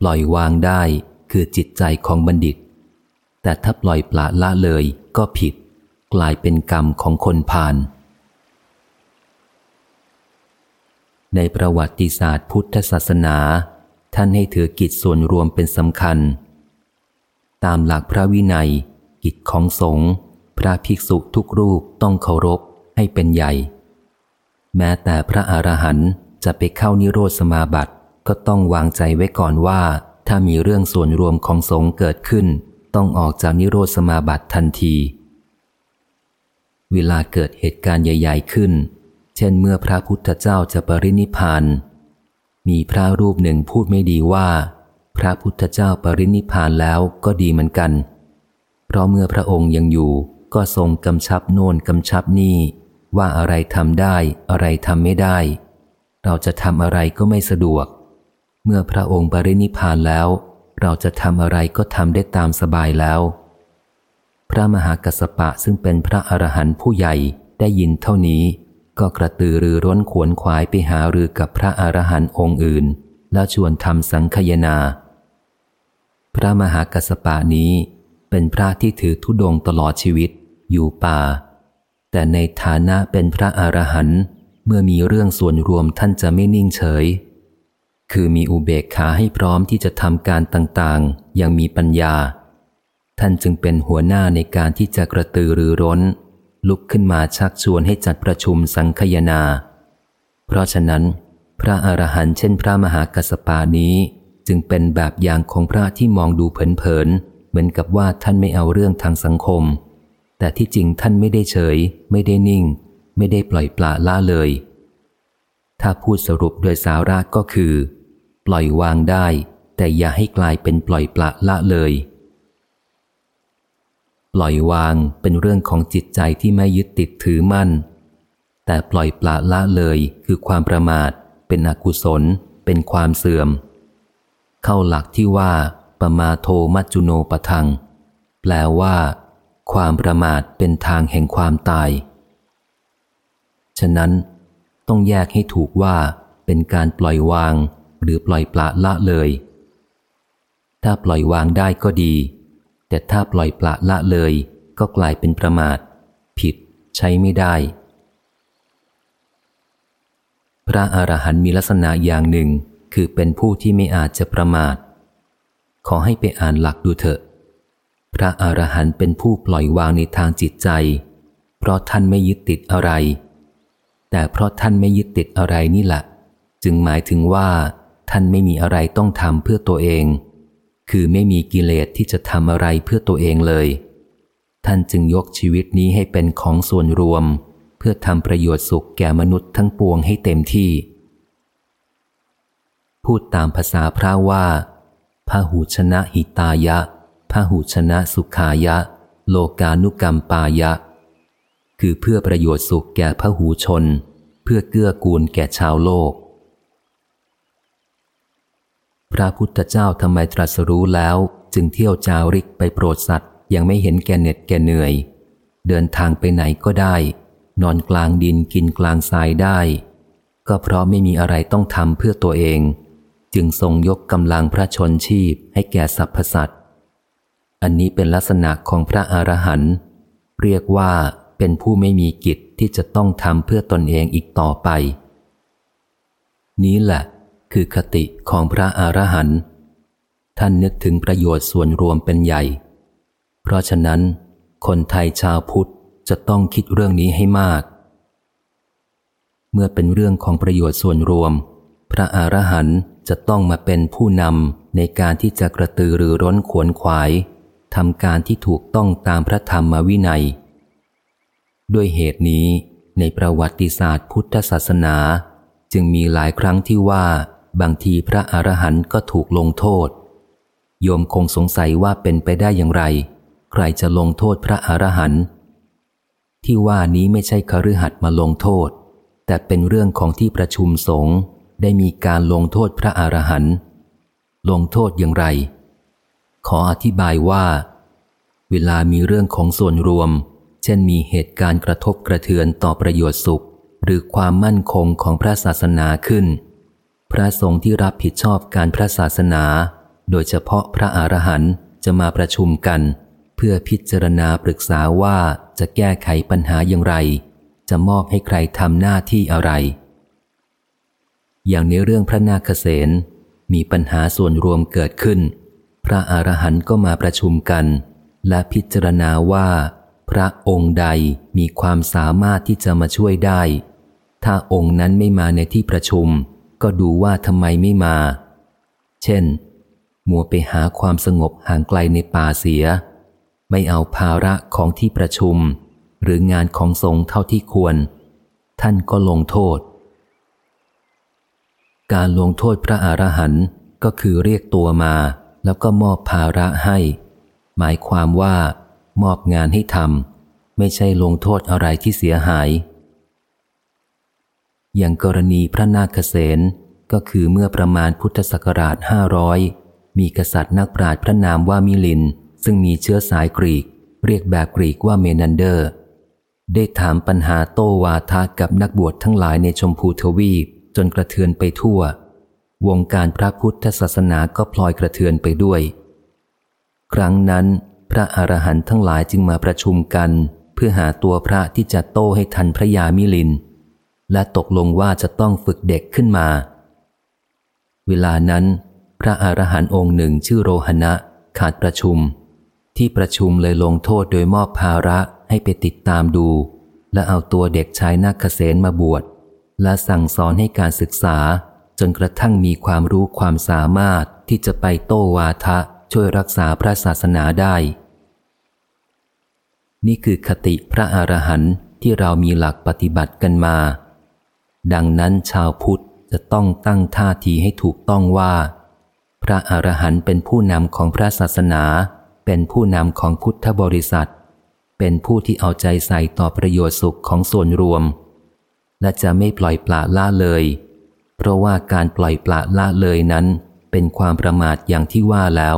ปล่อยวางได้คือจิตใจของบัณฑิต แต่ถ้าปล่อยปละละเลยก็ผิด กลายเป็นกรรมของคนผ่านในประวัติศาสตร์พุทธศาสนา ท่านให้ถือกิจส่วนรวมเป็นสำคัญ ตามหลักพระวินัย กิจของสงฆ์พระภิกษุทุกรูปต้องเคารพให้เป็นใหญ่ แม้แต่พระอรหันต์จะไปเข้านิโรธสมาบัติ ก็ต้องวางใจไว้ก่อนว่า ถ้ามีเรื่องส่วนรวมของสงฆ์เกิดขึ้น ต้องออกจากนิโรธสมาบัติทันที เวลาเกิดเหตุการณ์ใหญ่ ๆ ขึ้น เช่นเมื่อพระพุทธเจ้าจะปรินิพาน มีพระรูปหนึ่งพูดไม่ดีว่า พระพุทธเจ้าปรินิพานแล้วก็ดีเหมือนกัน เพราะเมื่อพระองค์ยังอยู่ก็ทรงกำชับโน่นกำชับนี่ว่าอะไรทำได้อะไรทำไม่ได้ เราจะทำอะไรก็ไม่สะดวก เมื่อพระองค์ปรินิพานแล้ว เราจะทำอะไรก็ทำได้ตามสบายแล้ว พระมหากัสปะซึ่งเป็นพระอรหันต์ผู้ใหญ่ได้ยินเท่านี้ ก็กระตือรือร้นขวนขวายไปหารือกับพระอรหันต์องค์อื่น แล้วชวนทำสังคยนา พระมหากัสปะนี้เป็นพระที่ถือธุดงตลอดชีวิต อยู่ป่า แต่ในฐานะเป็นพระอรหันต์เมื่อมีเรื่องส่วนรวมท่านจะไม่นิ่งเฉย คือมีอุเบกขาให้พร้อมที่จะทำการต่างๆอย่างมีปัญญา ท่านจึงเป็นหัวหน้าในการที่จะกระตือรือร้น ลุกขึ้นมาชักชวนให้จัดประชุมสังคยนา เพราะฉะนั้น พระอรหันต์เช่นพระมหากัสปานี้จึงเป็นแบบอย่างของพระที่มองดูเผินๆ เหมือนกับว่าท่านไม่เอาเรื่องทางสังคม แต่ที่จริงท่านไม่ได้เฉย ไม่ได้นิ่ง ไม่ได้ปล่อยปละละเลย ถ้าพูดสรุปโดยสาระก็คือ ปล่อยวางได้ แต่อย่าให้กลายเป็นปล่อยปละละเลย ปล่อยวางเป็นเรื่องของจิตใจที่ไม่ยึดติดถือมั่น แต่ปล่อยปละละเลยคือความประมาท เป็นอกุศล เป็นความเสื่อม เข้าหลักที่ว่าปมาโทมัจจุโนปทัง แปลว่า ความประมาทเป็นทางแห่งความตาย ฉะนั้นต้องแยกให้ถูกว่าเป็นการปล่อยวาง หรือปล่อยปละละเลย ถ้าปล่อยวางได้ก็ดี แต่ถ้าปล่อยปละละเลย ก็กลายเป็นประมาท ผิด ใช้ไม่ได้ พระอรหันต์มีลักษณะอย่างหนึ่ง คือเป็นผู้ที่ไม่อาจจะประมาท ขอให้ไปอ่านหลักดูเถอะ พระอรหันต์เป็นผู้ปล่อยวางในทางจิตใจ เพราะท่านไม่ยึดติดอะไรแต่เพราะท่านไม่ยึดติดอะไรนี่แหละ จึงหมายถึงว่า ท่านไม่มีอะไรต้องทำเพื่อตัวเอง คือไม่มีกิเลสที่จะทำอะไรเพื่อตัวเองเลย ท่านจึงยกชีวิตนี้ให้เป็นของส่วนรวม เพื่อทำประโยชน์สุขแก่มนุษย์ทั้งปวงให้เต็มที่ พูดตามภาษาพระว่าพระหูชนะหิตายะพหุชนะสุขายะ โลกานุกรรมปายะ คือเพื่อประโยชน์สุขแก่พหูชน เพื่อเกื้อกูลแก่ชาวโลก พระพุทธเจ้าทำไมตรัสรู้แล้ว จึงเที่ยวจาริกไปโปรดสัตว์ ยังไม่เห็นแก่เหน็ดแก่เหนื่อย เดินทางไปไหนก็ได้ นอนกลางดินกินกลางทรายได้ ก็เพราะไม่มีอะไรต้องทำเพื่อตัวเอง จึงทรงยกกำลังพระชนชีพให้แก่สรรพสัตว์อันนี้เป็นลักษณะของพระอรหันต์เรียกว่าเป็นผู้ไม่มีกิจที่จะต้องทำเพื่อตนเองอีกต่อไป นี้แหละ คือคติของพระอรหันต์ท่านนึกถึงประโยชน์ส่วนรวมเป็นใหญ่ เพราะฉะนั้น คนไทยชาวพุทธจะต้องคิดเรื่องนี้ให้มาก เมื่อเป็นเรื่องของประโยชน์ส่วนรวม พระอรหันต์จะต้องมาเป็นผู้นำในการที่จะกระตือรือร้นขวนขวายทำการที่ถูกต้องตามพระธรรมวินัย ด้วยเหตุนี้ในประวัติศาสตร์พุทธศาสนา จึงมีหลายครั้งที่ว่า บางทีพระอรหันต์ก็ถูกลงโทษ โยมคงสงสัยว่าเป็นไปได้อย่างไร ใครจะลงโทษพระอรหันต์ที่ว่านี้ไม่ใช่คฤหัสถ์มาลงโทษ แต่เป็นเรื่องของที่ประชุมสงฆ์ได้มีการลงโทษพระอรหันต์ลงโทษอย่างไร ขออธิบายว่า เวลามีเรื่องของส่วนรวม เช่นมีเหตุการณ์กระทบกระเทือนต่อประโยชน์สุข หรือความมั่นคงของพระศาสนาขึ้น พระสงฆ์ที่รับผิดชอบการพระศาสนา โดยเฉพาะพระอรหันต์จะมาประชุมกัน เพื่อพิจารณาปรึกษาว่าจะแก้ไขปัญหาอย่างไร จะมอบให้ใครทำหน้าที่อะไร อย่างในเรื่องพระนาคเษนมีปัญหาส่วนรวมเกิดขึ้น พระอรหันต์ก็มาประชุมกัน และพิจารณาว่า พระองค์ใดมีความสามารถที่จะมาช่วยได้ ถ้าองค์นั้นไม่มาในที่ประชุม ก็ดูว่าทำไมไม่มา เช่น มัวไปหาความสงบห่างไกลในป่าเสีย ไม่เอาภาระของที่ประชุม หรืองานของสงฆ์เท่าที่ควร ท่านก็ลงโทษ การลงโทษพระอรหันต์ก็คือเรียกตัวมา แล้วก็มอบภาระให้ หมายความว่ามอบงานให้ทำไม่ใช่ลงโทษอะไรที่เสียหาย อย่างกรณีพระนาคเษนก็คือเมื่อประมาณพุทธศักราชห้าร้อยมีกษัตริย์นักปราชญ์พระนามว่ามิลิน ซึ่งมีเชื้อสายกรีก เรียกแบบกรีกว่าเมนันเดอร์ ได้ถามปัญหาโต้วาทะกับนักบวชทั้งหลายในชมพูทวีปจนกระเทือนไปทั่ว วงการพระพุทธศาสนาก็พลอยกระเทือนไปด้วย ครั้งนั้น พระอรหันต์ทั้งหลายจึงมาประชุมกัน เพื่อหาตัวพระที่จะโต้ให้ทันพระยามิลินท์ และตกลงว่าจะต้องฝึกเด็กขึ้นมา เวลานั้น พระอรหันต์องค์หนึ่งชื่อโรหณะขาดประชุม ที่ประชุมเลยลงโทษโดยมอบภาระให้ไปติดตามดู และเอาตัวเด็กชายนาคเษนมาบวช และสั่งสอนให้การศึกษา จนกระทั่งมีความรู้ความสามารถที่จะไปโต้วาทะช่วยรักษาพระศาสนาได้ นี่คือคติพระอรหันต์ที่เรามีหลักปฏิบัติกันมา ดังนั้นชาวพุทธจะต้องตั้งท่าทีให้ถูกต้องว่า พระอรหันต์เป็นผู้นำของพระศาสนา เป็นผู้นำของพุทธบริษัท เป็นผู้ที่เอาใจใส่ต่อประโยชน์สุขของส่วนรวม และจะไม่ปล่อยปละละเลย เพราะว่าการปล่อยปละละเลยนั้น เป็นความประมาทอย่างที่ว่าแล้ว